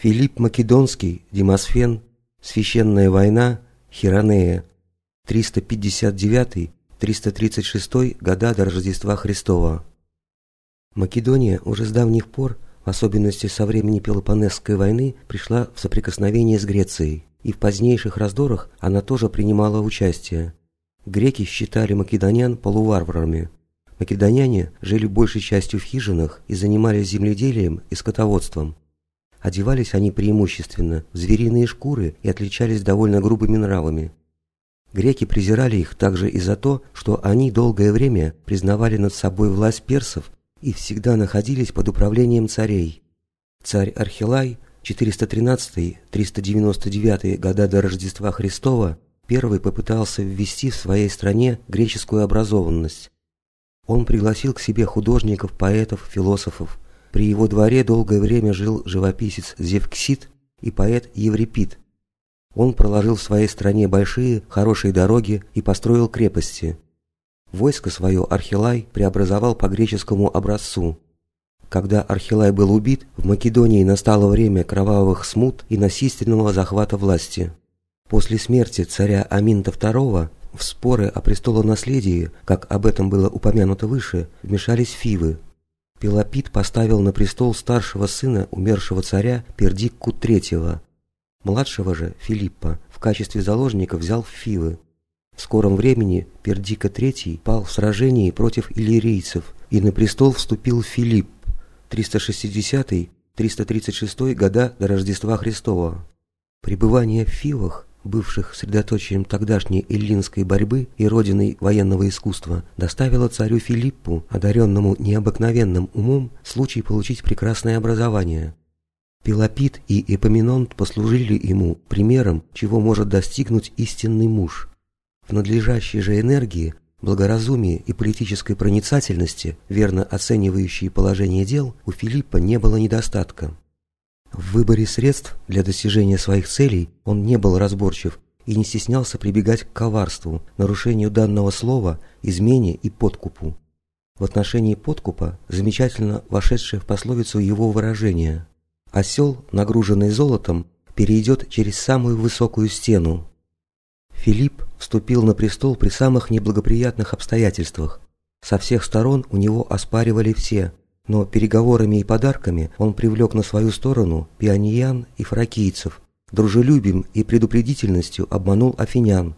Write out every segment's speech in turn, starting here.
Филипп Македонский, Демосфен, Священная война, Хиронея, 359-336 года до Рождества Христова. Македония уже с давних пор, в особенности со времени Пелопонесской войны, пришла в соприкосновение с Грецией, и в позднейших раздорах она тоже принимала участие. Греки считали македонян полуварварами. Македоняне жили большей частью в хижинах и занимались земледелием и скотоводством. Одевались они преимущественно в звериные шкуры и отличались довольно грубыми нравами. Греки презирали их также и за то, что они долгое время признавали над собой власть персов и всегда находились под управлением царей. Царь Архилай 413-399 года до Рождества Христова первый попытался ввести в своей стране греческую образованность. Он пригласил к себе художников, поэтов, философов. При его дворе долгое время жил живописец Зевксид и поэт Еврипид. Он проложил в своей стране большие, хорошие дороги и построил крепости. Войско свое Архилай преобразовал по греческому образцу. Когда Архилай был убит, в Македонии настало время кровавых смут и насильственного захвата власти. После смерти царя Аминта II в споры о престолонаследии, как об этом было упомянуто выше, вмешались фивы. Пелопит поставил на престол старшего сына умершего царя Пердикку III. Младшего же, Филиппа, в качестве заложника взял фивы. В скором времени Пердика III пал в сражении против иллирийцев, и на престол вступил Филипп, 360-336 года до Рождества Христова. Пребывание в Фивах, бывших средоточием тогдашней эллинской борьбы и родиной военного искусства, доставило царю Филиппу, одаренному необыкновенным умом, случай получить прекрасное образование. Пелопит и Эпоминонт послужили ему примером, чего может достигнуть истинный муж. В надлежащей же энергии, благоразумии и политической проницательности, верно оценивающие положение дел, у Филиппа не было недостатка. В выборе средств для достижения своих целей он не был разборчив и не стеснялся прибегать к коварству, нарушению данного слова, измене и подкупу. В отношении подкупа замечательно вошедшее в пословицу его выражение «Осел, нагруженный золотом, перейдет через самую высокую стену». Филипп вступил на престол при самых неблагоприятных обстоятельствах. Со всех сторон у него оспаривали все, но переговорами и подарками он привлек на свою сторону пиониян и фракийцев, дружелюбием и предупредительностью обманул афинян,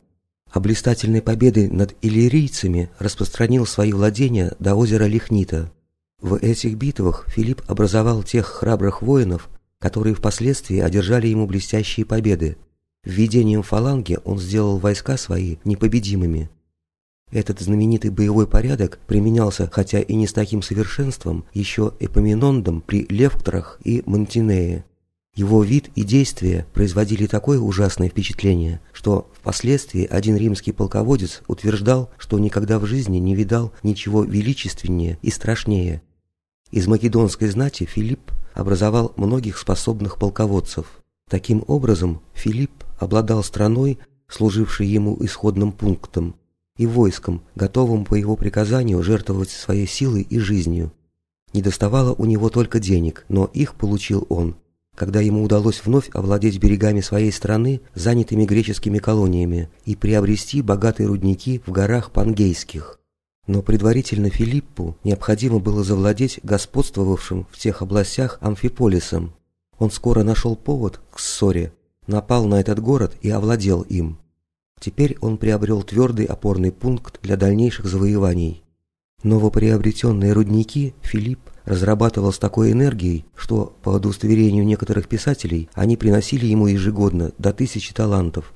а блистательной победой над иллирийцами распространил свои владения до озера Лихнита. В этих битвах Филипп образовал тех храбрых воинов, которые впоследствии одержали ему блестящие победы. Введением фаланги он сделал войска свои непобедимыми. Этот знаменитый боевой порядок применялся, хотя и не с таким совершенством, еще Эпоминондом при Левкторах и Монтинее. Его вид и действия производили такое ужасное впечатление, что впоследствии один римский полководец утверждал, что никогда в жизни не видал ничего величественнее и страшнее. Из македонской знати Филипп образовал многих способных полководцев. Таким образом, Филипп обладал страной, служившей ему исходным пунктом, и войском, готовым по его приказанию жертвовать своей силой и жизнью. Не доставало у него только денег, но их получил он, когда ему удалось вновь овладеть берегами своей страны, занятыми греческими колониями, и приобрести богатые рудники в горах Пангейских. Но предварительно Филиппу необходимо было завладеть господствовавшим в тех областях Амфиполисом. Он скоро нашел повод к ссоре, напал на этот город и овладел им. Теперь он приобрел твердый опорный пункт для дальнейших завоеваний. Новоприобретенные рудники Филипп разрабатывал с такой энергией, что, по удостоверению некоторых писателей, они приносили ему ежегодно до тысячи талантов.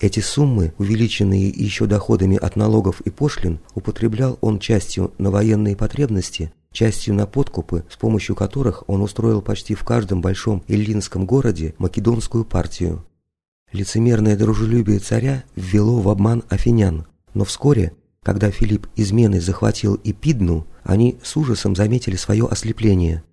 Эти суммы, увеличенные еще доходами от налогов и пошлин, употреблял он частью на военные потребности, частью на подкупы, с помощью которых он устроил почти в каждом большом эллинском городе македонскую партию. Лицемерное дружелюбие царя ввело в обман афинян, но вскоре, когда Филипп изменой захватил Эпидну, они с ужасом заметили свое ослепление.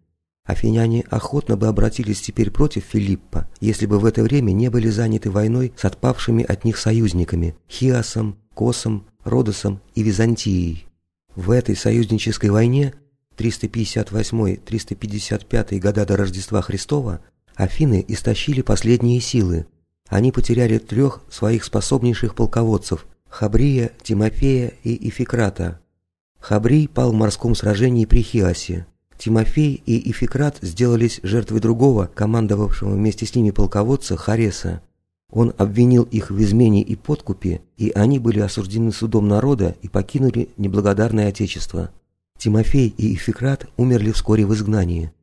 Афиняне охотно бы обратились теперь против Филиппа, если бы в это время не были заняты войной с отпавшими от них союзниками – Хиасом, Косом, Родосом и Византией. В этой союзнической войне 358-355 года до Рождества Христова Афины истощили последние силы. Они потеряли трех своих способнейших полководцев – Хабрия, Тимофея и Ификрата. Хабрий пал в морском сражении при Хиасе. Тимофей и Ификрат сделались жертвой другого, командовавшего вместе с ними полководца Хареса. Он обвинил их в измене и подкупе, и они были осуждены судом народа и покинули неблагодарное отечество. Тимофей и Ификрат умерли вскоре в изгнании.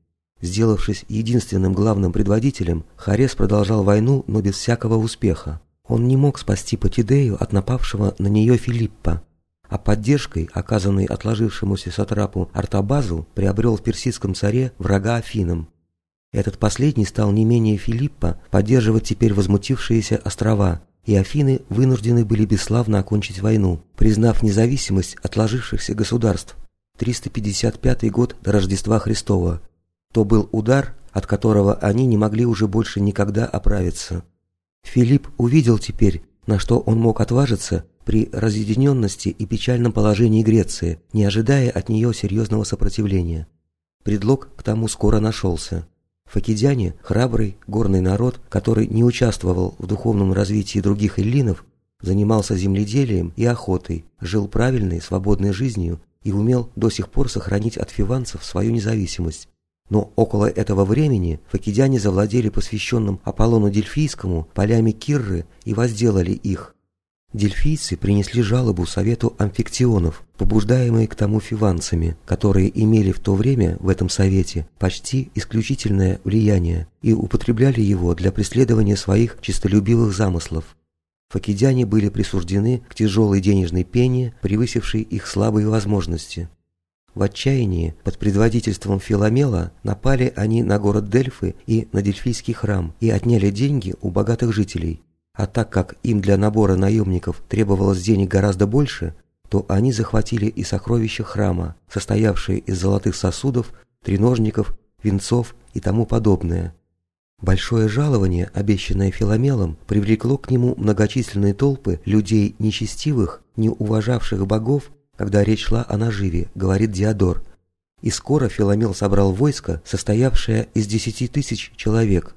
Сделавшись единственным главным предводителем, Харес продолжал войну, но без всякого успеха. Он не мог спасти Патидею от напавшего на нее Филиппа, а поддержкой, оказанной отложившемуся сатрапу Артабазу, приобрел в персидском царе врага Афинам. Этот последний стал не менее Филиппа поддерживать теперь возмутившиеся острова, и Афины вынуждены были бесславно окончить войну, признав независимость отложившихся государств. 355 год до Рождества Христова. То был удар, от которого они не могли уже больше никогда оправиться. Филипп увидел теперь, на что он мог отважиться при разъединенности и печальном положении Греции, не ожидая от нее серьезного сопротивления. Предлог к тому скоро нашелся. Факидяне – храбрый, горный народ, который не участвовал в духовном развитии других эллинов, занимался земледелием и охотой, жил правильной, свободной жизнью и умел до сих пор сохранить от фиванцев свою независимость. Но около этого времени факидяне завладели посвященным Аполлону Дельфийскому полями Кирры и возделали их. Дельфийцы принесли жалобу совету амфиктионов, побуждаемые к тому фиванцами, которые имели в то время в этом совете почти исключительное влияние и употребляли его для преследования своих честолюбивых замыслов. Факидяне были присуждены к тяжелой денежной пене, превысившей их слабые возможности. В отчаянии под предводительством Филомела напали они на город Дельфы и на Дельфийский храм и отняли деньги у богатых жителей. А так как им для набора наемников требовалось денег гораздо больше, то они захватили и сокровища храма, состоявшие из золотых сосудов, треножников, венцов и тому подобное. Большое жалование, обещанное Филомелом, привлекло к нему многочисленные толпы людей нечестивых, не уважавших богов когда речь шла о наживе, говорит Диодор. И скоро Филомел собрал войско, состоявшее из десяти тысяч человек.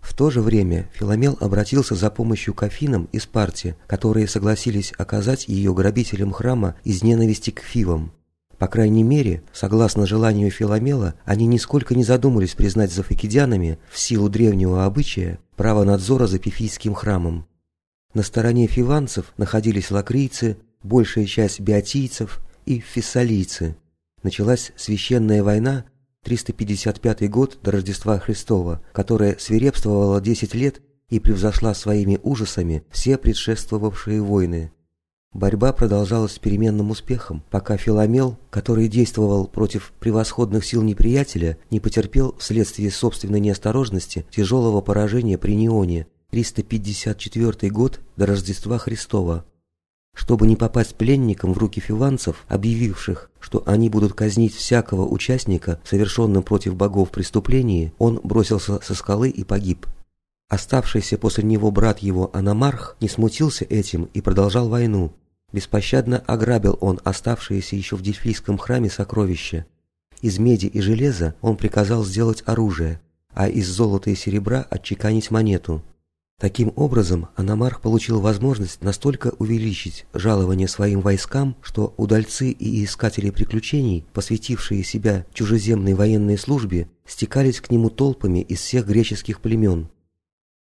В то же время Филомел обратился за помощью к Афинам и Спарте, которые согласились оказать ее грабителям храма из ненависти к Фивам. По крайней мере, согласно желанию Филомела, они нисколько не задумались признать за факидянами, в силу древнего обычая, право надзора за Пифийским храмом. На стороне фиванцев находились лакрийцы, большая часть биотийцев и фессалийцы. Началась священная война 355 год до Рождества Христова, которая свирепствовала 10 лет и превзошла своими ужасами все предшествовавшие войны. Борьба продолжалась с переменным успехом, пока Филомел, который действовал против превосходных сил неприятеля, не потерпел вследствие собственной неосторожности тяжелого поражения при Неоне, 354 год до Рождества Христова. Чтобы не попасть пленникам в руки фиванцев, объявивших, что они будут казнить всякого участника, совершенным против богов преступлении, он бросился со скалы и погиб. Оставшийся после него брат его Аномарх не смутился этим и продолжал войну. Беспощадно ограбил он оставшиеся еще в Дельфийском храме сокровища. Из меди и железа он приказал сделать оружие, а из золота и серебра отчеканить монету. Таким образом, Аномарх получил возможность настолько увеличить жалование своим войскам, что удальцы и искатели приключений, посвятившие себя чужеземной военной службе, стекались к нему толпами из всех греческих племен.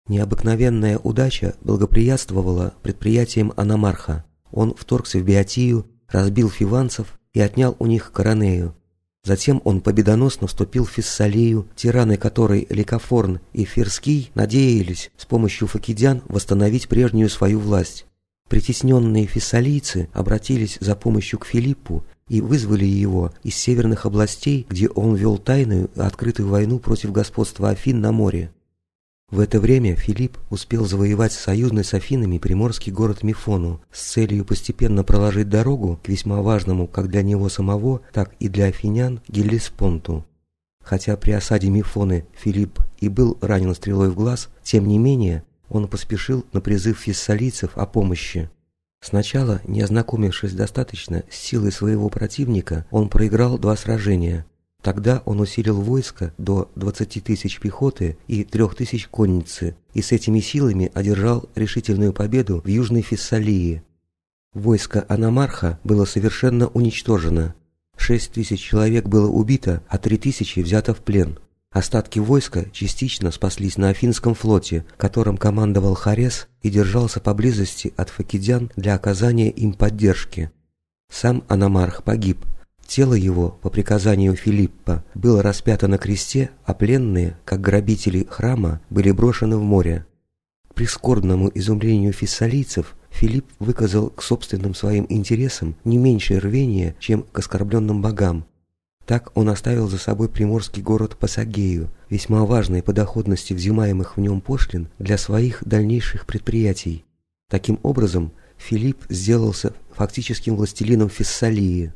Необыкновенная удача благоприятствовала предприятиям Аномарха. Он вторгся в Биотию, разбил фиванцев и отнял у них Коронею, Затем он победоносно вступил в Фессалию, тираны которой Ликофорн и Ферский надеялись с помощью факидян восстановить прежнюю свою власть. Притесненные фессалийцы обратились за помощью к Филиппу и вызвали его из северных областей, где он вел тайную открытую войну против господства Афин на море. В это время Филипп успел завоевать союзный с Афинами приморский город Мифону с целью постепенно проложить дорогу к весьма важному как для него самого, так и для афинян Геллеспонту. Хотя при осаде Мифоны Филипп и был ранен стрелой в глаз, тем не менее он поспешил на призыв фессалийцев о помощи. Сначала, не ознакомившись достаточно с силой своего противника, он проиграл два сражения. Тогда он усилил войско до 20 тысяч пехоты и 3 тысяч конницы и с этими силами одержал решительную победу в Южной Фессалии. Войско Аномарха было совершенно уничтожено. 6 тысяч человек было убито, а 3 тысячи взято в плен. Остатки войска частично спаслись на Афинском флоте, которым командовал Харес и держался поблизости от факидян для оказания им поддержки. Сам Аномарх погиб, Тело его, по приказанию Филиппа, было распято на кресте, а пленные, как грабители храма, были брошены в море. К прискорбному изумлению фессалийцев Филипп выказал к собственным своим интересам не меньшее рвение, чем к оскорбленным богам. Так он оставил за собой приморский город Пасагею, весьма важной по доходности взимаемых в нем пошлин для своих дальнейших предприятий. Таким образом, Филипп сделался фактическим властелином Фессалии.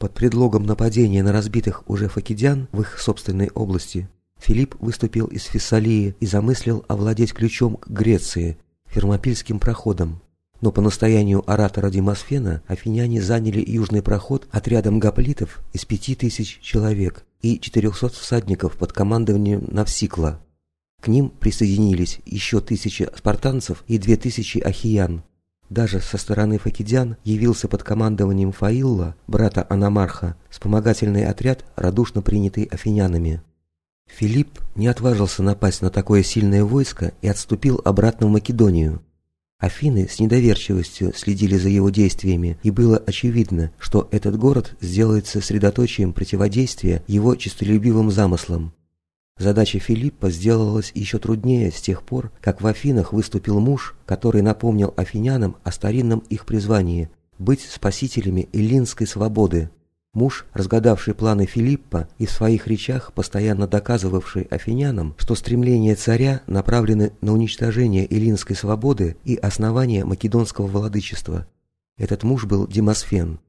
Под предлогом нападения на разбитых уже факидян в их собственной области, Филипп выступил из Фессалии и замыслил овладеть ключом к Греции, Фермопильским проходом. Но по настоянию оратора Демосфена афиняне заняли южный проход отрядом гоплитов из пяти тысяч человек и 400 всадников под командованием Навсикла. К ним присоединились еще тысячи спартанцев и две тысячи ахиян. Даже со стороны факидян явился под командованием Фаилла, брата Аномарха, вспомогательный отряд, радушно принятый афинянами. Филипп не отважился напасть на такое сильное войско и отступил обратно в Македонию. Афины с недоверчивостью следили за его действиями, и было очевидно, что этот город сделается средоточием противодействия его честолюбивым замыслам. Задача Филиппа сделалась еще труднее с тех пор, как в Афинах выступил муж, который напомнил афинянам о старинном их призвании – быть спасителями эллинской свободы. Муж, разгадавший планы Филиппа и в своих речах постоянно доказывавший афинянам, что стремления царя направлены на уничтожение эллинской свободы и основание македонского владычества. Этот муж был Демосфен.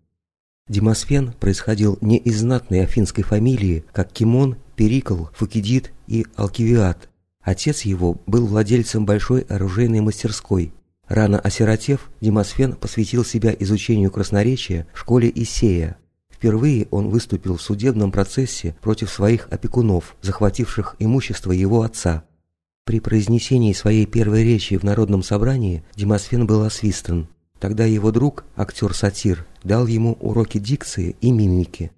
Демосфен происходил не из знатной афинской фамилии, как Кимон Перикл, Фукидид и Алкивиад. Отец его был владельцем большой оружейной мастерской. Рано осиротев, Демосфен посвятил себя изучению красноречия в школе Исея. Впервые он выступил в судебном процессе против своих опекунов, захвативших имущество его отца. При произнесении своей первой речи в народном собрании Демосфен был освистан. Тогда его друг, актер-сатир, дал ему уроки дикции и мимики.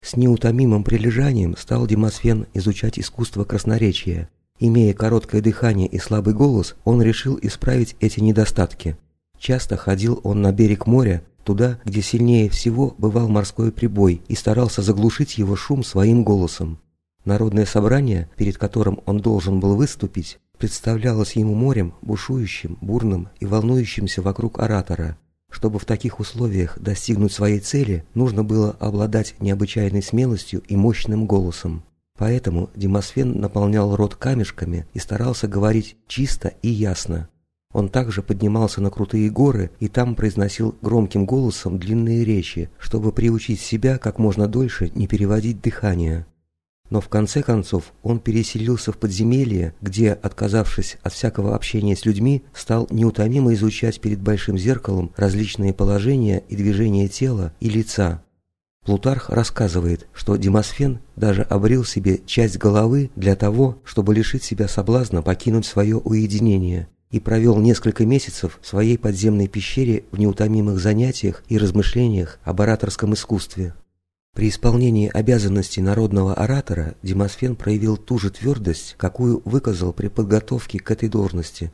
С неутомимым прилежанием стал Демосфен изучать искусство красноречия. Имея короткое дыхание и слабый голос, он решил исправить эти недостатки. Часто ходил он на берег моря, туда, где сильнее всего бывал морской прибой, и старался заглушить его шум своим голосом. Народное собрание, перед которым он должен был выступить, представлялось ему морем, бушующим, бурным и волнующимся вокруг оратора – чтобы в таких условиях достигнуть своей цели, нужно было обладать необычайной смелостью и мощным голосом. Поэтому Демосфен наполнял рот камешками и старался говорить чисто и ясно. Он также поднимался на крутые горы и там произносил громким голосом длинные речи, чтобы приучить себя как можно дольше не переводить дыхание. Но в конце концов он переселился в подземелье, где, отказавшись от всякого общения с людьми, стал неутомимо изучать перед большим зеркалом различные положения и движения тела и лица. Плутарх рассказывает, что Демосфен даже обрел себе часть головы для того, чтобы лишить себя соблазна покинуть свое уединение, и провел несколько месяцев в своей подземной пещере в неутомимых занятиях и размышлениях об ораторском искусстве. При исполнении обязанностей народного оратора Демосфен проявил ту же твердость, какую выказал при подготовке к этой должности.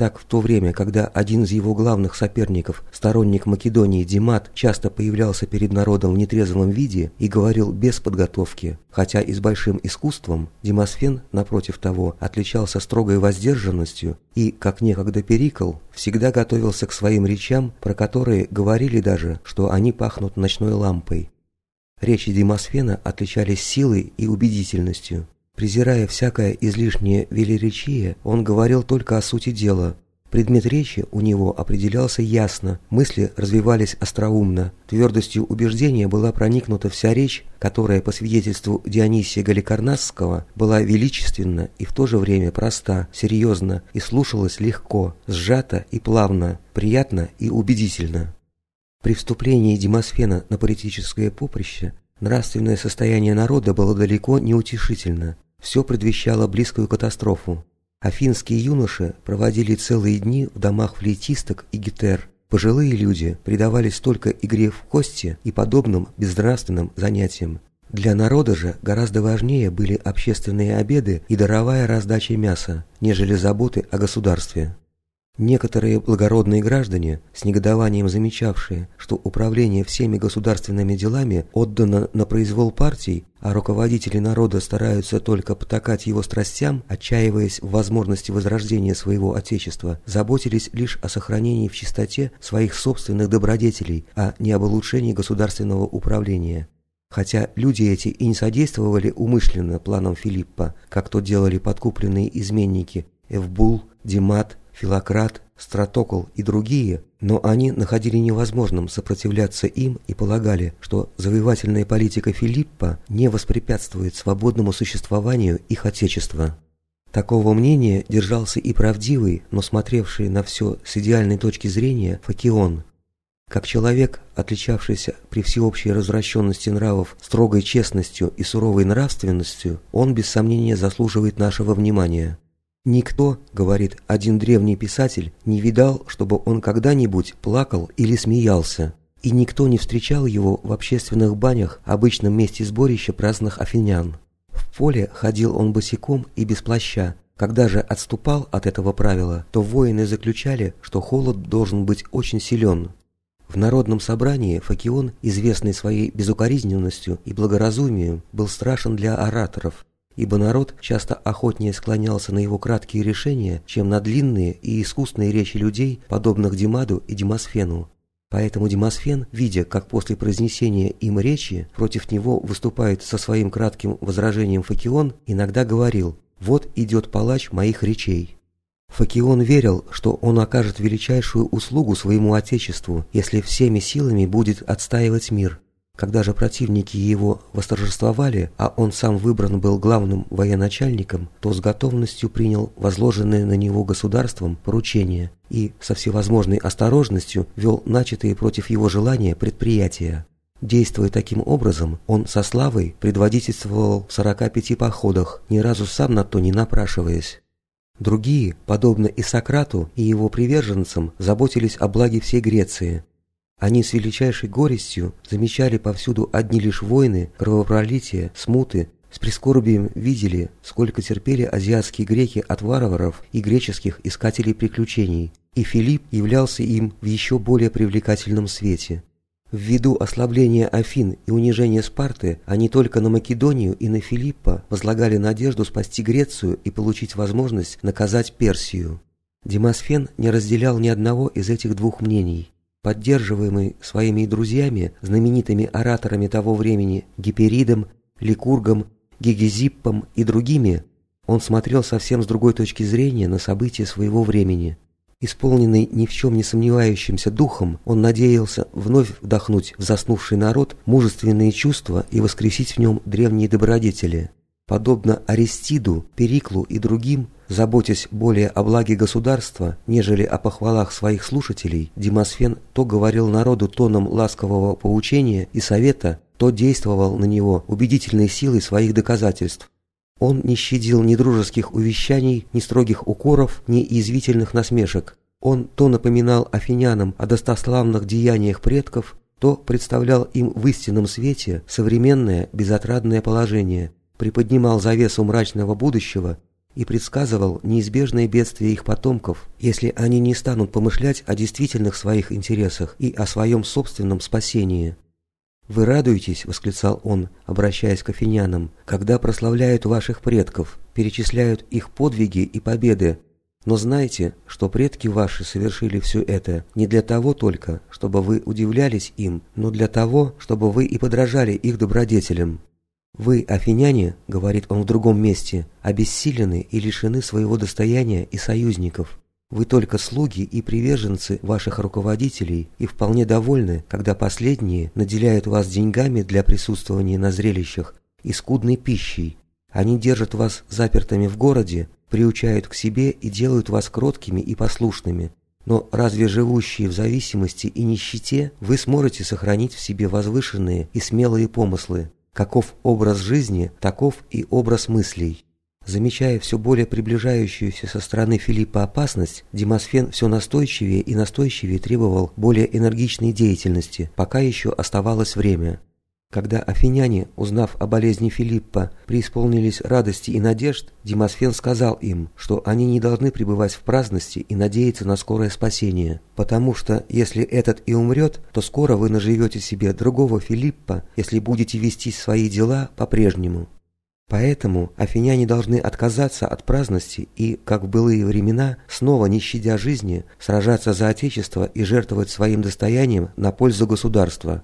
Так, в то время, когда один из его главных соперников, сторонник Македонии Димат, часто появлялся перед народом в нетрезвом виде и говорил без подготовки, хотя и с большим искусством, Демосфен, напротив того, отличался строгой воздержанностью и, как некогда Перикл, всегда готовился к своим речам, про которые говорили даже, что они пахнут ночной лампой. Речи Демосфена отличались силой и убедительностью. Презирая всякое излишнее велеречие, он говорил только о сути дела. Предмет речи у него определялся ясно, мысли развивались остроумно, твердостью убеждения была проникнута вся речь, которая, по свидетельству Дионисия Галикарнасского, была величественна и в то же время проста, серьезна и слушалась легко, сжато и плавно, приятно и убедительно. При вступлении Демосфена на политическое поприще Нравственное состояние народа было далеко не утешительно. Все предвещало близкую катастрофу. Афинские юноши проводили целые дни в домах флейтисток и гитер. Пожилые люди предавались только игре в кости и подобным безнравственным занятиям. Для народа же гораздо важнее были общественные обеды и даровая раздача мяса, нежели заботы о государстве. Некоторые благородные граждане, с негодованием замечавшие, что управление всеми государственными делами отдано на произвол партий, а руководители народа стараются только потакать его страстям, отчаиваясь в возможности возрождения своего отечества, заботились лишь о сохранении в чистоте своих собственных добродетелей, а не об улучшении государственного управления. Хотя люди эти и не содействовали умышленно планам Филиппа, как то делали подкупленные изменники Эвбул, Димат, Филократ, Стратокол и другие, но они находили невозможным сопротивляться им и полагали, что завоевательная политика Филиппа не воспрепятствует свободному существованию их отечества. Такого мнения держался и правдивый, но смотревший на все с идеальной точки зрения Факион. Как человек, отличавшийся при всеобщей развращенности нравов строгой честностью и суровой нравственностью, он без сомнения заслуживает нашего внимания. Никто, говорит один древний писатель, не видал, чтобы он когда-нибудь плакал или смеялся, и никто не встречал его в общественных банях, обычном месте сборища праздных афинян. В поле ходил он босиком и без плаща. Когда же отступал от этого правила, то воины заключали, что холод должен быть очень силен. В народном собрании Факион, известный своей безукоризненностью и благоразумием, был страшен для ораторов, ибо народ часто охотнее склонялся на его краткие решения, чем на длинные и искусные речи людей, подобных Димаду и Демосфену. Поэтому Демосфен, видя, как после произнесения им речи против него выступает со своим кратким возражением Факион, иногда говорил «Вот идет палач моих речей». Факион верил, что он окажет величайшую услугу своему отечеству, если всеми силами будет отстаивать мир, когда же противники его восторжествовали, а он сам выбран был главным военачальником, то с готовностью принял возложенное на него государством поручение и со всевозможной осторожностью вел начатые против его желания предприятия. Действуя таким образом, он со славой предводительствовал в 45 походах, ни разу сам на то не напрашиваясь. Другие, подобно и Сократу и его приверженцам, заботились о благе всей Греции, они с величайшей горестью замечали повсюду одни лишь войны, кровопролития, смуты, с прискорбием видели, сколько терпели азиатские греки от варваров и греческих искателей приключений, и Филипп являлся им в еще более привлекательном свете. Ввиду ослабления Афин и унижения Спарты, они только на Македонию и на Филиппа возлагали надежду спасти Грецию и получить возможность наказать Персию. Демосфен не разделял ни одного из этих двух мнений. Поддерживаемый своими друзьями, знаменитыми ораторами того времени Гиперидом, Ликургом, Гигезиппом и другими, он смотрел совсем с другой точки зрения на события своего времени. Исполненный ни в чем не сомневающимся духом, он надеялся вновь вдохнуть в заснувший народ мужественные чувства и воскресить в нем древние добродетели. Подобно Аристиду, Периклу и другим, заботясь более о благе государства, нежели о похвалах своих слушателей, Демосфен то говорил народу тоном ласкового поучения и совета, то действовал на него убедительной силой своих доказательств. Он не щадил ни дружеских увещаний, ни строгих укоров, ни язвительных насмешек. Он то напоминал афинянам о достославных деяниях предков, то представлял им в истинном свете современное безотрадное положение – приподнимал завесу мрачного будущего и предсказывал неизбежные бедствия их потомков, если они не станут помышлять о действительных своих интересах и о своем собственном спасении. «Вы радуетесь», — восклицал он, обращаясь к афинянам, «когда прославляют ваших предков, перечисляют их подвиги и победы, но знайте, что предки ваши совершили все это не для того только, чтобы вы удивлялись им, но для того, чтобы вы и подражали их добродетелям. «Вы, афиняне, — говорит он в другом месте, — обессилены и лишены своего достояния и союзников. Вы только слуги и приверженцы ваших руководителей и вполне довольны, когда последние наделяют вас деньгами для присутствования на зрелищах и скудной пищей. Они держат вас запертыми в городе, приучают к себе и делают вас кроткими и послушными. Но разве живущие в зависимости и нищете вы сможете сохранить в себе возвышенные и смелые помыслы? Каков образ жизни, таков и образ мыслей. Замечая все более приближающуюся со стороны Филиппа опасность, Демосфен все настойчивее и настойчивее требовал более энергичной деятельности, пока еще оставалось время. Когда афиняне, узнав о болезни Филиппа, преисполнились радости и надежд, Демосфен сказал им, что они не должны пребывать в праздности и надеяться на скорое спасение, потому что, если этот и умрет, то скоро вы наживете себе другого Филиппа, если будете вести свои дела по-прежнему. Поэтому афиняне должны отказаться от праздности и, как в былые времена, снова не щадя жизни, сражаться за Отечество и жертвовать своим достоянием на пользу государства.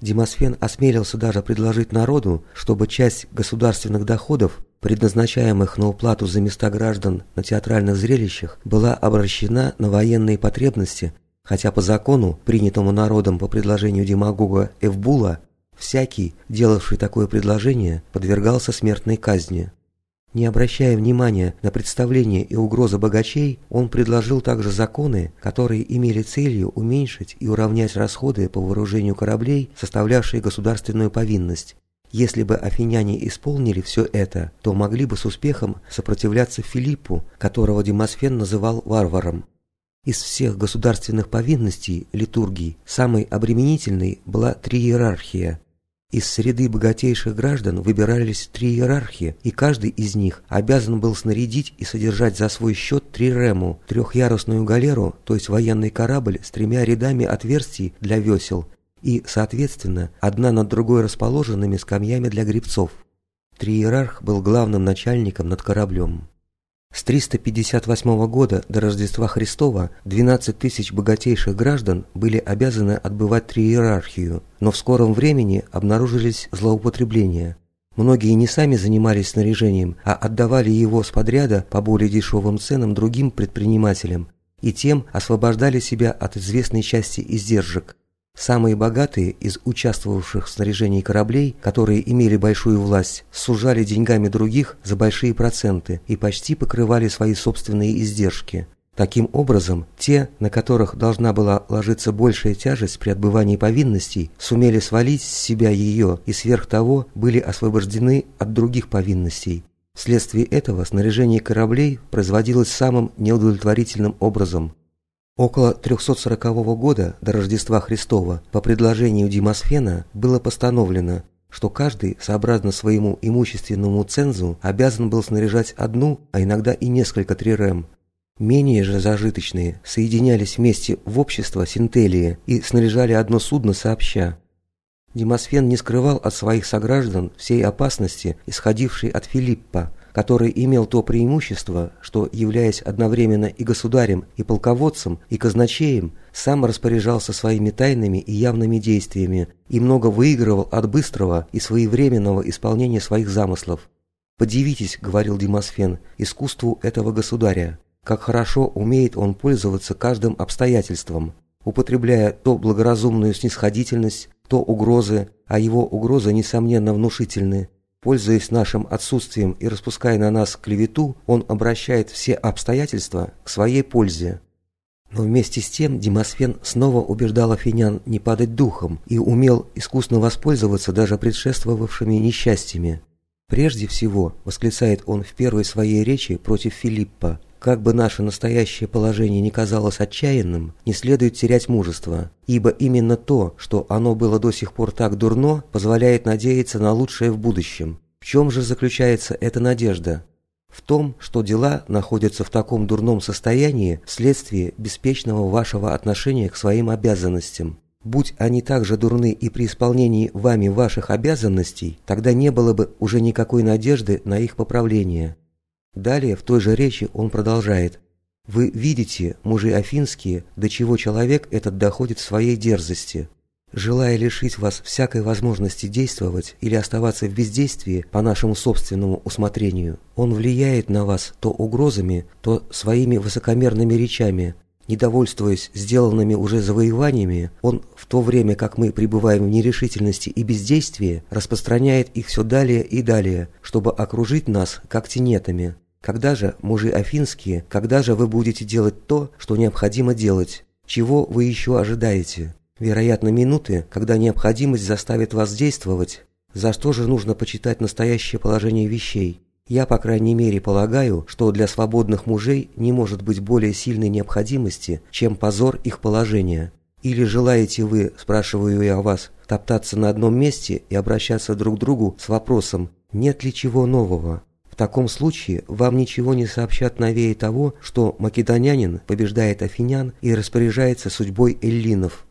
Демосфен осмелился даже предложить народу, чтобы часть государственных доходов, предназначаемых на уплату за места граждан на театральных зрелищах, была обращена на военные потребности, хотя по закону, принятому народом по предложению демагога Эвбула, всякий, делавший такое предложение, подвергался смертной казни. Не обращая внимания на представления и угрозы богачей, он предложил также законы, которые имели целью уменьшить и уравнять расходы по вооружению кораблей, составлявшие государственную повинность. Если бы афиняне исполнили все это, то могли бы с успехом сопротивляться Филиппу, которого Демосфен называл варваром. Из всех государственных повинностей литургии самой обременительной была триерархия, из среды богатейших граждан выбирались три иерархии, и каждый из них обязан был снарядить и содержать за свой счет три рему, трехъярусную галеру, то есть военный корабль с тремя рядами отверстий для весел, и, соответственно, одна над другой расположенными скамьями для гребцов. Триерарх был главным начальником над кораблем. С 358 года до Рождества Христова 12 тысяч богатейших граждан были обязаны отбывать триерархию, но в скором времени обнаружились злоупотребления. Многие не сами занимались снаряжением, а отдавали его с подряда по более дешевым ценам другим предпринимателям, и тем освобождали себя от известной части издержек. Самые богатые из участвовавших в снаряжении кораблей, которые имели большую власть, сужали деньгами других за большие проценты и почти покрывали свои собственные издержки. Таким образом, те, на которых должна была ложиться большая тяжесть при отбывании повинностей, сумели свалить с себя ее и сверх того были освобождены от других повинностей. Вследствие этого снаряжение кораблей производилось самым неудовлетворительным образом. Около 340 года до Рождества Христова по предложению Демосфена было постановлено, что каждый, сообразно своему имущественному цензу, обязан был снаряжать одну, а иногда и несколько трирем. Менее же зажиточные соединялись вместе в общество Синтелии и снаряжали одно судно сообща. Демосфен не скрывал от своих сограждан всей опасности, исходившей от Филиппа, который имел то преимущество, что, являясь одновременно и государем, и полководцем, и казначеем, сам распоряжался своими тайными и явными действиями и много выигрывал от быстрого и своевременного исполнения своих замыслов. «Подивитесь», — говорил Демосфен, — «искусству этого государя. Как хорошо умеет он пользоваться каждым обстоятельством, употребляя то благоразумную снисходительность, то угрозы, а его угрозы, несомненно, внушительны, Пользуясь нашим отсутствием и распуская на нас клевету, он обращает все обстоятельства к своей пользе. Но вместе с тем Демосфен снова убеждал афинян не падать духом и умел искусно воспользоваться даже предшествовавшими несчастьями. Прежде всего, восклицает он в первой своей речи против Филиппа, как бы наше настоящее положение ни казалось отчаянным, не следует терять мужество, ибо именно то, что оно было до сих пор так дурно, позволяет надеяться на лучшее в будущем. В чем же заключается эта надежда? В том, что дела находятся в таком дурном состоянии вследствие беспечного вашего отношения к своим обязанностям. Будь они также дурны и при исполнении вами ваших обязанностей, тогда не было бы уже никакой надежды на их поправление. Далее в той же речи он продолжает. «Вы видите, мужи афинские, до чего человек этот доходит в своей дерзости. Желая лишить вас всякой возможности действовать или оставаться в бездействии по нашему собственному усмотрению, он влияет на вас то угрозами, то своими высокомерными речами, Недовольствуясь сделанными уже завоеваниями, он, в то время как мы пребываем в нерешительности и бездействии, распространяет их все далее и далее, чтобы окружить нас как тенетами. Когда же, мужи афинские, когда же вы будете делать то, что необходимо делать? Чего вы еще ожидаете? Вероятно, минуты, когда необходимость заставит вас действовать. За что же нужно почитать настоящее положение вещей? Я, по крайней мере, полагаю, что для свободных мужей не может быть более сильной необходимости, чем позор их положения. Или желаете вы, спрашиваю я вас, топтаться на одном месте и обращаться друг к другу с вопросом «нет ли чего нового?» В таком случае вам ничего не сообщат новее того, что македонянин побеждает афинян и распоряжается судьбой эллинов.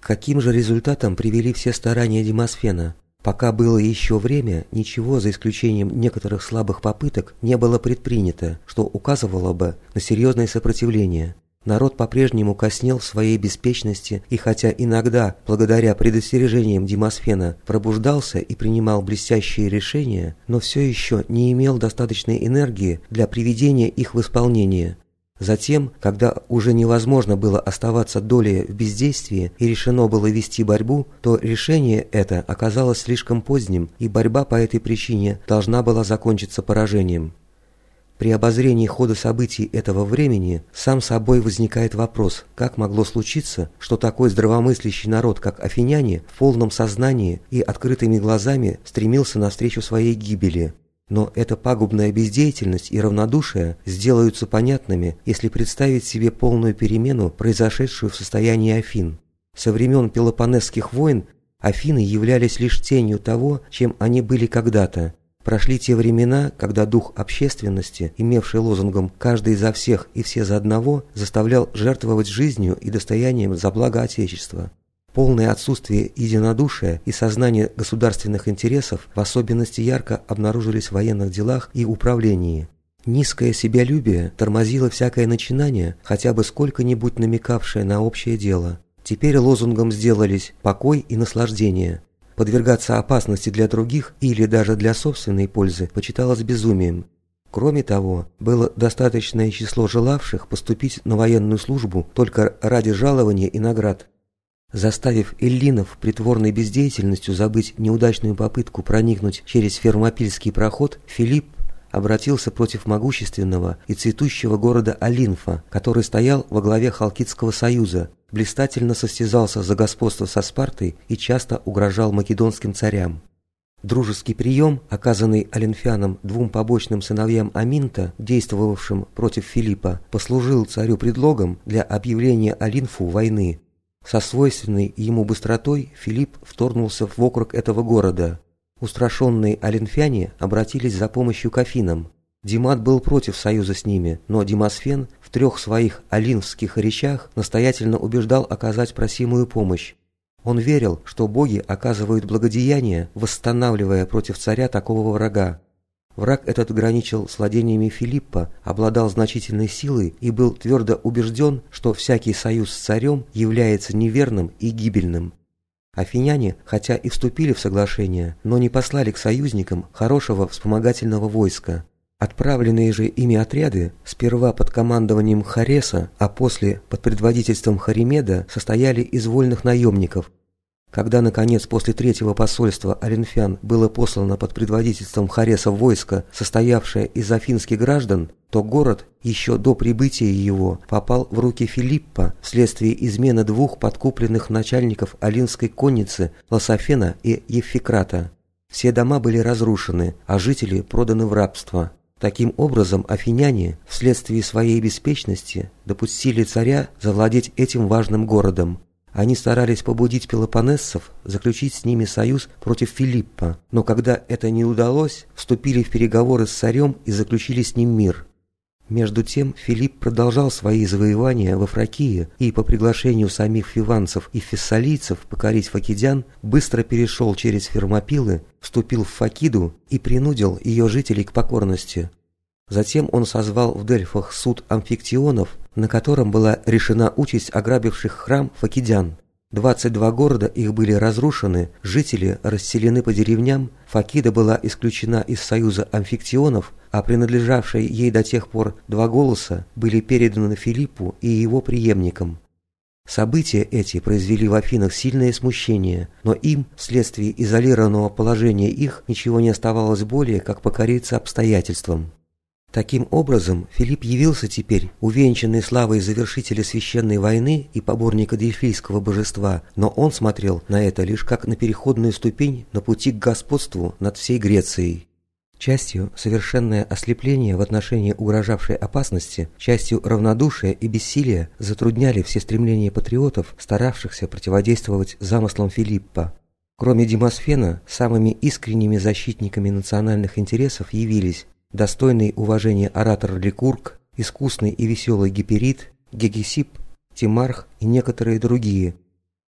Каким же результатом привели все старания Демосфена? Пока было еще время, ничего, за исключением некоторых слабых попыток, не было предпринято, что указывало бы на серьезное сопротивление. Народ по-прежнему коснел в своей беспечности и хотя иногда, благодаря предостережениям Демосфена, пробуждался и принимал блестящие решения, но все еще не имел достаточной энергии для приведения их в исполнение. Затем, когда уже невозможно было оставаться долей в бездействии и решено было вести борьбу, то решение это оказалось слишком поздним, и борьба по этой причине должна была закончиться поражением. При обозрении хода событий этого времени сам собой возникает вопрос, как могло случиться, что такой здравомыслящий народ, как афиняне, в полном сознании и открытыми глазами стремился навстречу своей гибели. Но эта пагубная бездеятельность и равнодушие сделаются понятными, если представить себе полную перемену, произошедшую в состоянии Афин. Со времен Пелопонесских войн Афины являлись лишь тенью того, чем они были когда-то, Прошли те времена, когда дух общественности, имевший лозунгом «каждый за всех и все за одного», заставлял жертвовать жизнью и достоянием за благо Отечества. Полное отсутствие единодушия и сознание государственных интересов в особенности ярко обнаружились в военных делах и управлении. Низкое себялюбие тормозило всякое начинание, хотя бы сколько-нибудь намекавшее на общее дело. Теперь лозунгом сделались покой и наслаждение – Подвергаться опасности для других или даже для собственной пользы почиталось безумием. Кроме того, было достаточное число желавших поступить на военную службу только ради жалования и наград. Заставив эллинов притворной бездеятельностью забыть неудачную попытку проникнуть через Фермопильский проход, Филипп обратился против могущественного и цветущего города Алинфа, который стоял во главе Халкидского союза, блистательно состязался за господство со Спартой и часто угрожал македонским царям. Дружеский прием, оказанный Олимфянам двум побочным сыновьям Аминта, действовавшим против Филиппа, послужил царю предлогом для объявления Алинфу войны. Со свойственной ему быстротой Филипп вторгнулся в округ этого города. Устрашенные олимфяне обратились за помощью к Афинам. Димат был против союза с ними, но Димасфен в трех своих олинфских речах настоятельно убеждал оказать просимую помощь. Он верил, что боги оказывают благодеяние, восстанавливая против царя такого врага. Враг этот граничил с владениями Филиппа, обладал значительной силой и был твердо убежден, что всякий союз с царем является неверным и гибельным. Афиняне, хотя и вступили в соглашение, но не послали к союзникам хорошего вспомогательного войска. Отправленные же ими отряды, сперва под командованием Хареса, а после под предводительством Харимеда, состояли из вольных наемников. Когда, наконец, после третьего посольства Оренфян было послано под предводительством Хареса войско, состоявшее из афинских граждан, то город еще до прибытия его попал в руки Филиппа вследствие измены двух подкупленных начальников Алинской конницы Лософена и Евфикрата. Все дома были разрушены, а жители проданы в рабство. Таким образом, афиняне, вследствие своей беспечности, допустили царя завладеть этим важным городом. Они старались побудить пелопонессов заключить с ними союз против Филиппа, но когда это не удалось, вступили в переговоры с царем и заключили с ним мир. Между тем Филипп продолжал свои завоевания во Фракии и по приглашению самих фиванцев и фессалийцев покорить факидян быстро перешел через Фермопилы, вступил в Факиду и принудил ее жителей к покорности. Затем он созвал в Дельфах суд амфиктионов, на котором была решена участь ограбивших храм факидян. 22 города их были разрушены, жители расселены по деревням, Факида была исключена из союза амфиктионов, а принадлежавшие ей до тех пор два голоса были переданы Филиппу и его преемникам. События эти произвели в Афинах сильное смущение, но им, вследствие изолированного положения их, ничего не оставалось более, как покориться обстоятельствам. Таким образом, Филипп явился теперь, увенчанный славой завершителя священной войны и поборника дельфийского божества, но он смотрел на это лишь как на переходную ступень на пути к господству над всей Грецией. Частью совершенное ослепление в отношении угрожавшей опасности, частью равнодушие и бессилие затрудняли все стремления патриотов, старавшихся противодействовать замыслам Филиппа. Кроме Демосфена, самыми искренними защитниками национальных интересов явились достойный уважения оратор Ликург, искусный и веселый Гиперид, Гегесип, Тимарх и некоторые другие.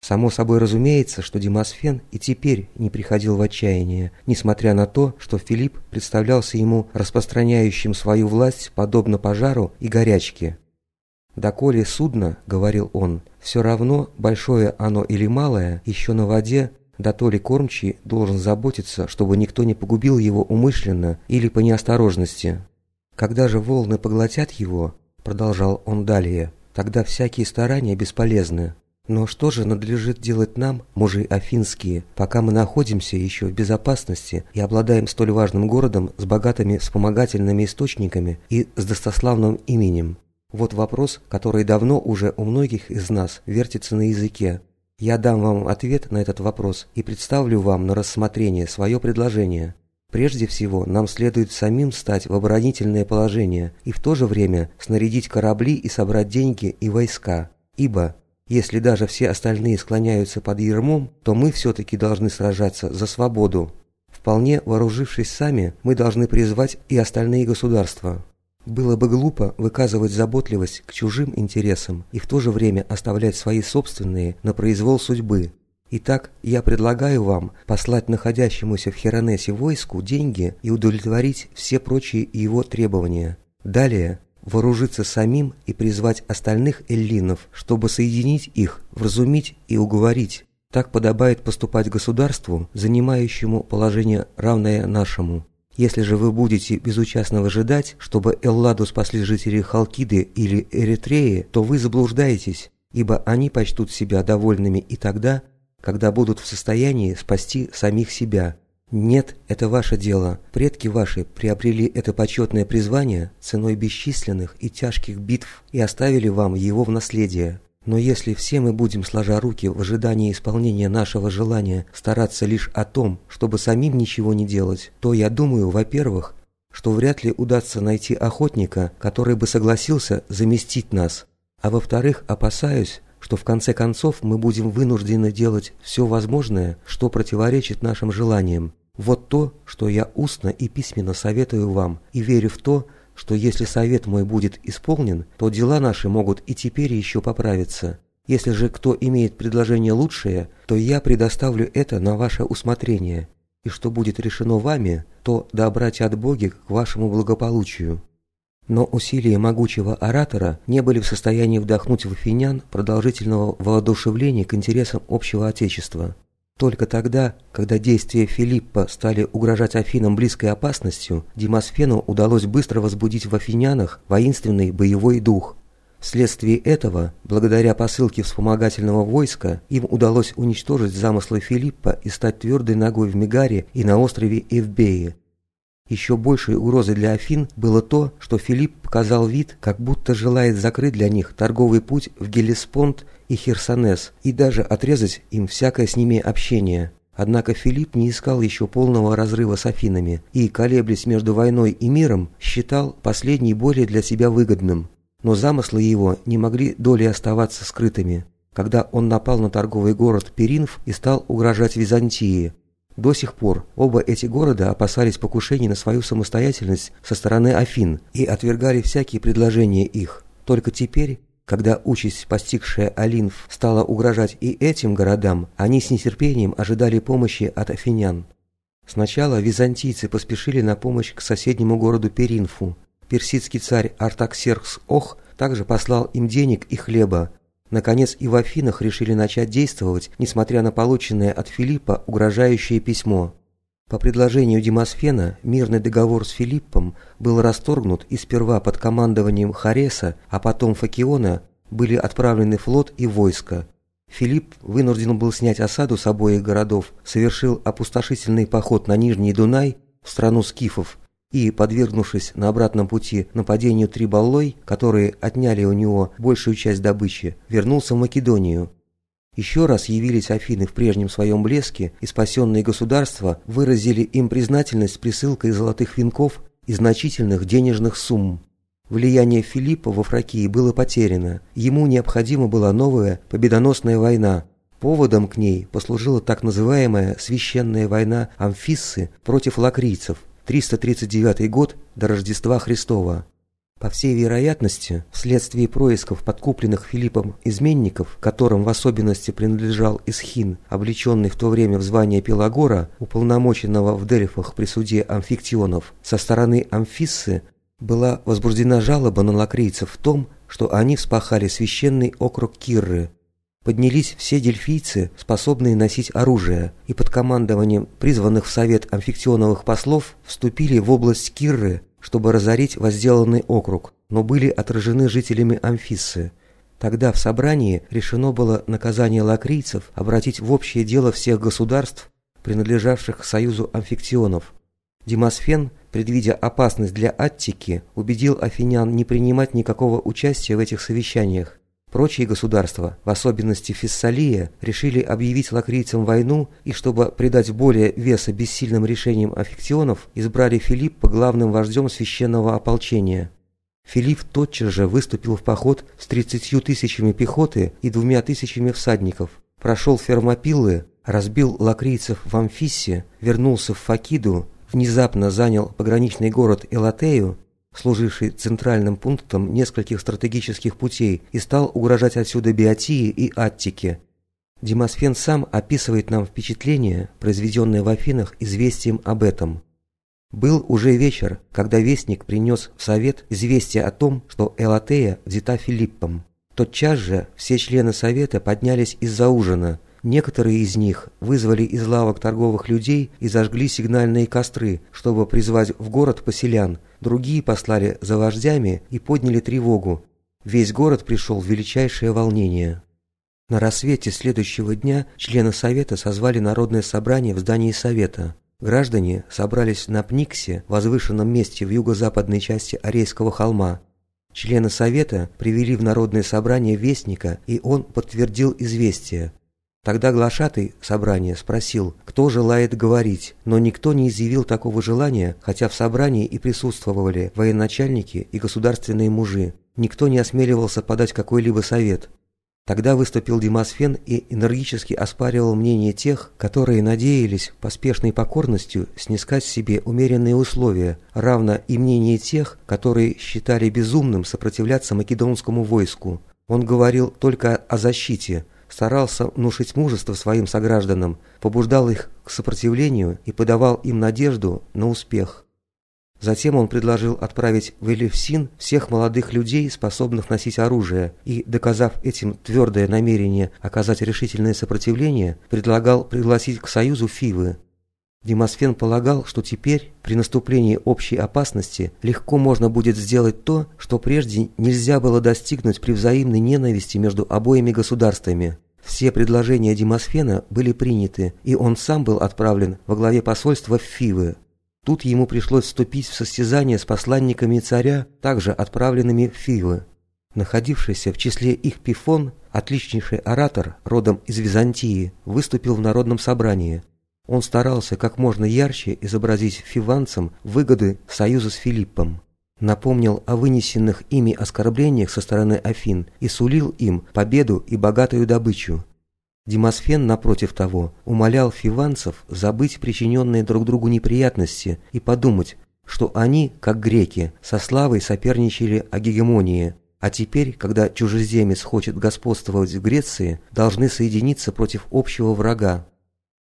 Само собой разумеется, что Демосфен и теперь не приходил в отчаяние, несмотря на то, что Филипп представлялся ему распространяющим свою власть подобно пожару и горячке. «Доколе судно, — говорил он, — все равно, большое оно или малое, еще на воде, да то ли кормчий должен заботиться, чтобы никто не погубил его умышленно или по неосторожности. Когда же волны поглотят его, продолжал он далее, тогда всякие старания бесполезны. Но что же надлежит делать нам, мужи афинские, пока мы находимся еще в безопасности и обладаем столь важным городом с богатыми вспомогательными источниками и с достославным именем? Вот вопрос, который давно уже у многих из нас вертится на языке, я дам вам ответ на этот вопрос и представлю вам на рассмотрение свое предложение. Прежде всего, нам следует самим стать в оборонительное положение и в то же время снарядить корабли и собрать деньги и войска. Ибо, если даже все остальные склоняются под ермом, то мы все-таки должны сражаться за свободу. Вполне вооружившись сами, мы должны призвать и остальные государства. Было бы глупо выказывать заботливость к чужим интересам и в то же время оставлять свои собственные на произвол судьбы. Итак, я предлагаю вам послать находящемуся в Херонесе войску деньги и удовлетворить все прочие его требования. Далее, вооружиться самим и призвать остальных эллинов, чтобы соединить их, вразумить и уговорить. Так подобает поступать государству, занимающему положение равное нашему. Если же вы будете безучастно выжидать, чтобы Элладу спасли жители Халкиды или Эритреи, то вы заблуждаетесь, ибо они почтут себя довольными и тогда, когда будут в состоянии спасти самих себя. Нет, это ваше дело. Предки ваши приобрели это почетное призвание ценой бесчисленных и тяжких битв и оставили вам его в наследие. Но если все мы будем, сложа руки в ожидании исполнения нашего желания, стараться лишь о том, чтобы самим ничего не делать, то я думаю, во-первых, что вряд ли удастся найти охотника, который бы согласился заместить нас, а во-вторых, опасаюсь, что в конце концов мы будем вынуждены делать все возможное, что противоречит нашим желаниям. Вот то, что я устно и письменно советую вам, и верю в то, что если совет мой будет исполнен, то дела наши могут и теперь еще поправиться. Если же кто имеет предложение лучшее, то я предоставлю это на ваше усмотрение, и что будет решено вами, то да обратят боги к вашему благополучию». Но усилия могучего оратора не были в состоянии вдохнуть в афинян продолжительного воодушевления к интересам общего Отечества. Только тогда, когда действия Филиппа стали угрожать Афинам близкой опасностью, Демосфену удалось быстро возбудить в афинянах воинственный боевой дух. Вследствие этого, благодаря посылке вспомогательного войска, им удалось уничтожить замыслы Филиппа и стать твердой ногой в Мегаре и на острове Эвбее. Еще большей угрозой для Афин было то, что Филипп показал вид, как будто желает закрыть для них торговый путь в Гелеспонд и Херсонес и даже отрезать им всякое с ними общение. Однако Филипп не искал еще полного разрыва с Афинами и, колеблясь между войной и миром, считал последний более для себя выгодным. Но замыслы его не могли долей оставаться скрытыми. Когда он напал на торговый город Перинф и стал угрожать Византии, до сих пор оба эти города опасались покушений на свою самостоятельность со стороны Афин и отвергали всякие предложения их. Только теперь, когда участь, постигшая Алинф, стала угрожать и этим городам, они с нетерпением ожидали помощи от афинян. Сначала византийцы поспешили на помощь к соседнему городу Перинфу. Персидский царь Артаксеркс Ох также послал им денег и хлеба, Наконец и в Афинах решили начать действовать, несмотря на полученное от Филиппа угрожающее письмо. По предложению Демосфена мирный договор с Филиппом был расторгнут и сперва под командованием Хареса, а потом Факиона были отправлены флот и войско. Филипп вынужден был снять осаду с обоих городов, совершил опустошительный поход на Нижний Дунай в страну скифов и, подвергнувшись на обратном пути нападению Трибаллой, которые отняли у него большую часть добычи, вернулся в Македонию. Еще раз явились Афины в прежнем своем блеске, и спасенные государства выразили им признательность присылкой золотых венков и значительных денежных сумм. Влияние Филиппа во Фракии было потеряно, ему необходима была новая победоносная война. Поводом к ней послужила так называемая «священная война Амфиссы против лакрийцев», 339 год до Рождества Христова. По всей вероятности, вследствие происков подкупленных Филиппом изменников, которым в особенности принадлежал Исхин, облеченный в то время в звание Пелагора, уполномоченного в Дельфах при суде амфиктионов, со стороны Амфиссы была возбуждена жалоба на лакрийцев в том, что они вспахали священный округ Кирры, Поднялись все дельфийцы, способные носить оружие, и под командованием призванных в совет амфикционовых послов вступили в область Кирры, чтобы разорить возделанный округ, но были отражены жителями Амфиссы. Тогда в собрании решено было наказание лакрийцев обратить в общее дело всех государств, принадлежавших к союзу амфикционов. Демосфен, предвидя опасность для Аттики, убедил афинян не принимать никакого участия в этих совещаниях, Прочие государства, в особенности Фессалия, решили объявить лакрийцам войну и, чтобы придать более веса бессильным решениям аффектионов, избрали Филиппа главным вождем священного ополчения. Филипп тотчас же выступил в поход с 30 тысячами пехоты и двумя тысячами всадников, прошел Фермопиллы, разбил лакрийцев в Амфиссе, вернулся в Факиду, внезапно занял пограничный город Элатею служивший центральным пунктом нескольких стратегических путей и стал угрожать отсюда Биотии и Аттике. Демосфен сам описывает нам впечатление, произведенное в Афинах известием об этом. Был уже вечер, когда вестник принес в совет известие о том, что Элатея взята Филиппом. Тотчас же все члены совета поднялись из-за ужина. Некоторые из них вызвали из лавок торговых людей и зажгли сигнальные костры, чтобы призвать в город поселян, другие послали за вождями и подняли тревогу. Весь город пришел в величайшее волнение. На рассвете следующего дня члены Совета созвали народное собрание в здании Совета. Граждане собрались на Пниксе, возвышенном месте в юго-западной части Арейского холма. Члены Совета привели в народное собрание Вестника, и он подтвердил известие. Тогда глашатый собрания спросил, кто желает говорить, но никто не изъявил такого желания, хотя в собрании и присутствовали военачальники и государственные мужи. Никто не осмеливался подать какой-либо совет. Тогда выступил Демосфен и энергически оспаривал мнение тех, которые надеялись поспешной покорностью снискать себе умеренные условия, равно и мнение тех, которые считали безумным сопротивляться македонскому войску. Он говорил только о защите, старался внушить мужество своим согражданам, побуждал их к сопротивлению и подавал им надежду на успех. Затем он предложил отправить в Элевсин всех молодых людей, способных носить оружие, и, доказав этим твердое намерение оказать решительное сопротивление, предлагал пригласить к союзу Фивы. Демосфен полагал, что теперь, при наступлении общей опасности, легко можно будет сделать то, что прежде нельзя было достигнуть при взаимной ненависти между обоими государствами. Все предложения Демосфена были приняты, и он сам был отправлен во главе посольства в Фивы. Тут ему пришлось вступить в состязание с посланниками царя, также отправленными в Фивы. Находившийся в числе их Пифон, отличнейший оратор, родом из Византии, выступил в народном собрании. Он старался как можно ярче изобразить фиванцам выгоды союза с Филиппом. Напомнил о вынесенных ими оскорблениях со стороны Афин и сулил им победу и богатую добычу. Демосфен, напротив того, умолял фиванцев забыть причиненные друг другу неприятности и подумать, что они, как греки, со славой соперничали о гегемонии, а теперь, когда чужеземец хочет господствовать в Греции, должны соединиться против общего врага,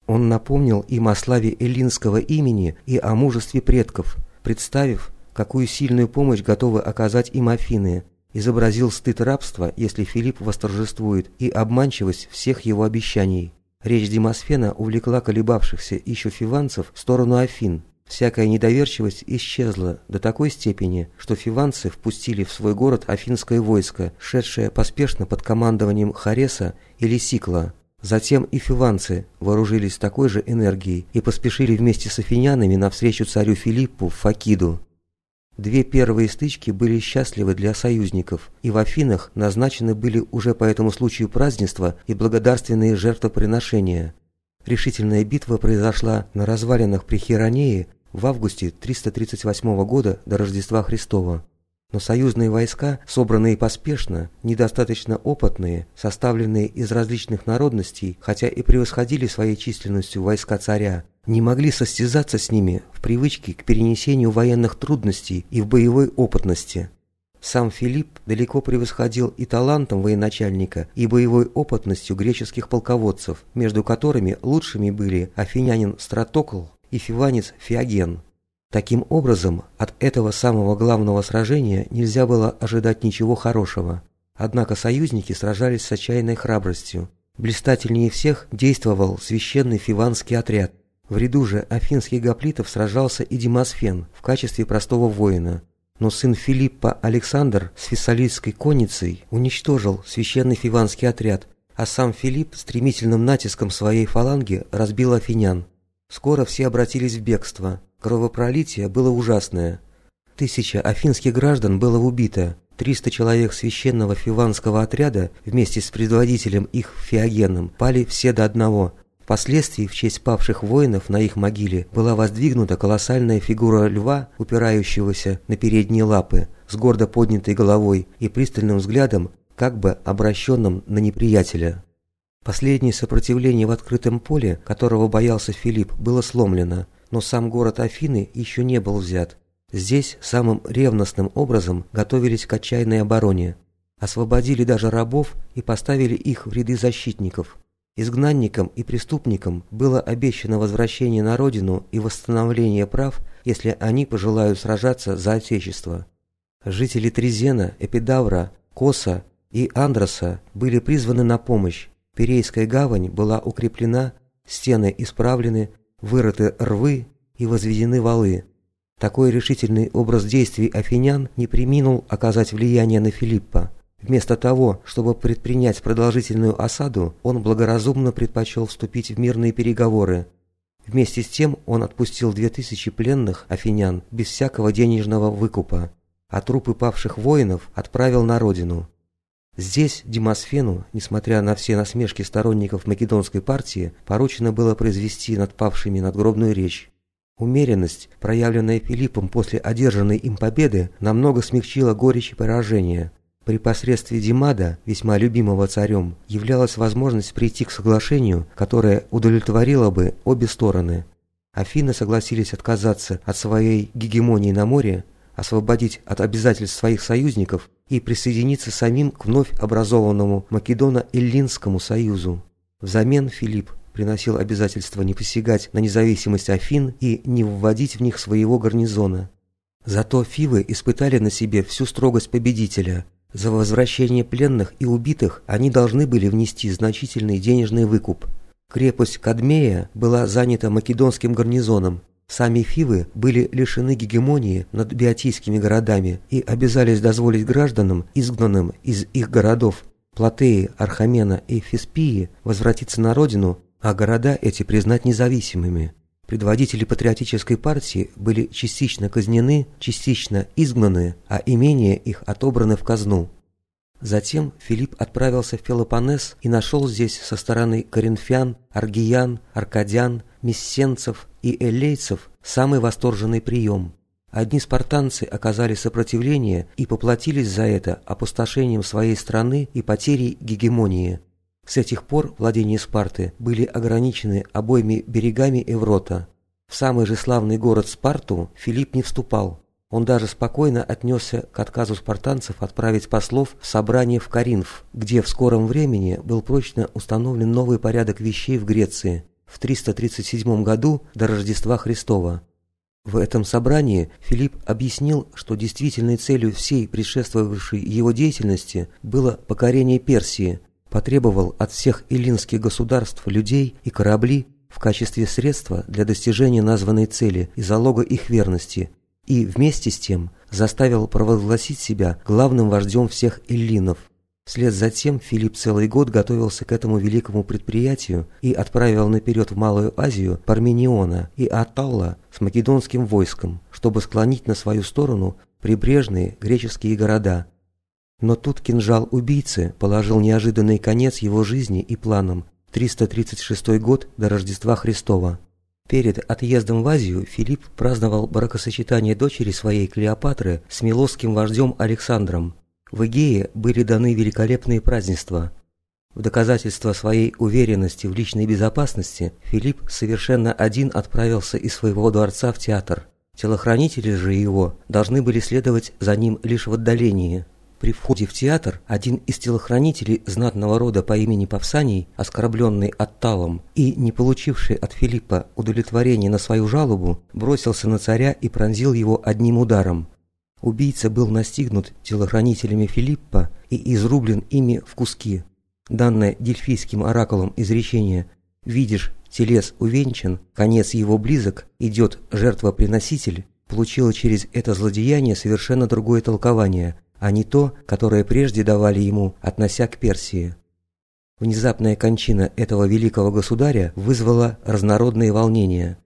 он напомнил им о славе эллинского имени и о мужестве предков, представив, какую сильную помощь готовы оказать им Афины, изобразил стыд рабства, если Филипп восторжествует, и обманчивость всех его обещаний. Речь Демосфена увлекла колебавшихся еще фиванцев в сторону Афин. Всякая недоверчивость исчезла до такой степени, что фиванцы впустили в свой город афинское войско, шедшее поспешно под командованием Хареса или Сикла, Затем и фиванцы вооружились такой же энергией и поспешили вместе с афинянами навстречу царю Филиппу в Факиду. Две первые стычки были счастливы для союзников, и в Афинах назначены были уже по этому случаю празднества и благодарственные жертвоприношения. Решительная битва произошла на развалинах при Херонее в августе 338 года до Рождества Христова. Но союзные войска, собранные поспешно, недостаточно опытные, составленные из различных народностей, хотя и превосходили своей численностью войска царя, не могли состязаться с ними в привычке к перенесению военных трудностей и в боевой опытности. Сам Филипп далеко превосходил и талантом военачальника, и боевой опытностью греческих полководцев, между которыми лучшими были афинянин Стратокл и фиванец Феоген. Таким образом, от этого самого главного сражения нельзя было ожидать ничего хорошего. Однако союзники сражались с отчаянной храбростью. Блистательнее всех действовал священный фиванский отряд. В ряду же афинских гоплитов сражался и Демосфен в качестве простого воина. Но сын Филиппа Александр с фессалийской конницей уничтожил священный фиванский отряд, а сам Филипп стремительным натиском своей фаланги разбил афинян. Скоро все обратились в бегство. Кровопролитие было ужасное. Тысяча афинских граждан было убито, 300 человек священного фиванского отряда вместе с предводителем их Феогеном пали все до одного. Впоследствии в честь павших воинов на их могиле была воздвигнута колоссальная фигура льва, упирающегося на передние лапы, с гордо поднятой головой и пристальным взглядом, как бы обращенным на неприятеля. Последнее сопротивление в открытом поле, которого боялся Филипп, было сломлено, но сам город Афины еще не был взят. Здесь самым ревностным образом готовились к отчаянной обороне. Освободили даже рабов и поставили их в ряды защитников. Изгнанникам и преступникам было обещано возвращение на родину и восстановление прав, если они пожелают сражаться за Отечество. Жители Трезена, Эпидавра, Коса и Андроса были призваны на помощь. Перейская гавань была укреплена, стены исправлены, вырыты рвы и возведены валы. Такой решительный образ действий афинян не приминул оказать влияние на Филиппа. Вместо того, чтобы предпринять продолжительную осаду, он благоразумно предпочел вступить в мирные переговоры. Вместе с тем он отпустил две тысячи пленных афинян без всякого денежного выкупа, а трупы павших воинов отправил на родину. Здесь Демосфену, несмотря на все насмешки сторонников македонской партии, поручено было произвести над павшими надгробную речь. Умеренность, проявленная Филиппом после одержанной им победы, намного смягчила горечь и поражение. При посредстве Димада, весьма любимого царем, являлась возможность прийти к соглашению, которое удовлетворило бы обе стороны. Афины согласились отказаться от своей гегемонии на море, освободить от обязательств своих союзников и присоединиться самим к вновь образованному Македоно-Эллинскому союзу. Взамен Филипп приносил обязательство не посягать на независимость Афин и не вводить в них своего гарнизона. Зато Фивы испытали на себе всю строгость победителя. За возвращение пленных и убитых они должны были внести значительный денежный выкуп. Крепость Кадмея была занята македонским гарнизоном, Сами Фивы были лишены гегемонии над биотийскими городами и обязались дозволить гражданам, изгнанным из их городов, Платеи, Архамена и Феспии, возвратиться на родину, а города эти признать независимыми. Предводители патриотической партии были частично казнены, частично изгнаны, а имения их отобраны в казну. Затем Филипп отправился в Пелопоннес и нашел здесь со стороны коринфян, аргиян, аркадян, мессенцев и эллейцев самый восторженный прием. Одни спартанцы оказали сопротивление и поплатились за это опустошением своей страны и потерей гегемонии. С этих пор владения Спарты были ограничены обоими берегами Эврота. В самый же славный город Спарту Филипп не вступал. Он даже спокойно отнесся к отказу спартанцев отправить послов в собрание в Каринф, где в скором времени был прочно установлен новый порядок вещей в Греции в 337 году до Рождества Христова. В этом собрании Филипп объяснил, что действительной целью всей предшествовавшей его деятельности было покорение Персии, потребовал от всех эллинских государств людей и корабли в качестве средства для достижения названной цели и залога их верности, и вместе с тем заставил провозгласить себя главным вождем всех эллинов. Вслед за тем Филипп целый год готовился к этому великому предприятию и отправил наперед в Малую Азию Пармениона и Аталла с македонским войском, чтобы склонить на свою сторону прибрежные греческие города. Но тут кинжал убийцы положил неожиданный конец его жизни и планам, 336 год до Рождества Христова. Перед отъездом в Азию Филипп праздновал бракосочетание дочери своей Клеопатры с милосским вождем Александром. В Эгее были даны великолепные празднества. В доказательство своей уверенности в личной безопасности Филипп совершенно один отправился из своего дворца в театр. Телохранители же его должны были следовать за ним лишь в отдалении. При входе в театр один из телохранителей знатного рода по имени Павсаний, оскорбленный Отталом и не получивший от Филиппа удовлетворения на свою жалобу, бросился на царя и пронзил его одним ударом. Убийца был настигнут телохранителями Филиппа и изрублен ими в куски. Данное дельфийским оракулом изречение «Видишь, телес увенчан, конец его близок, идет жертвоприноситель» получило через это злодеяние совершенно другое толкование, а не то, которое прежде давали ему, относя к Персии. Внезапная кончина этого великого государя вызвала разнородные волнения.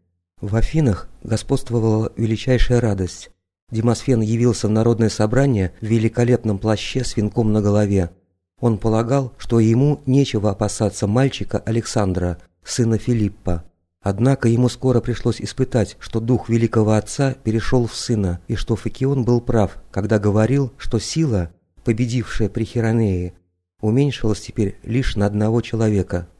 В Афинах господствовала величайшая радость. Демосфен явился в народное собрание в великолепном плаще с венком на голове. Он полагал, что ему нечего опасаться мальчика Александра, сына Филиппа. Однако ему скоро пришлось испытать, что дух великого отца перешел в сына, и что Факион был прав, когда говорил, что сила, победившая при Хиронее, уменьшилась теперь лишь на одного человека –